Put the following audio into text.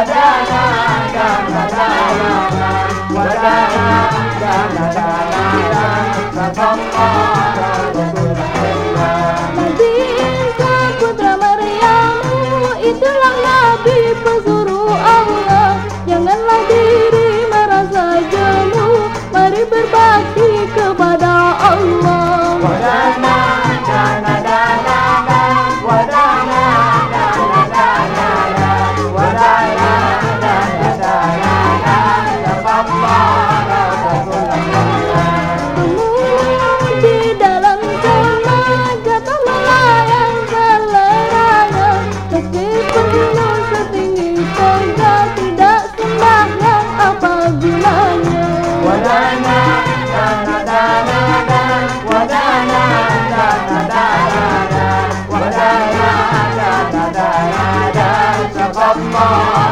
Nanti putra Maryam itulah دانا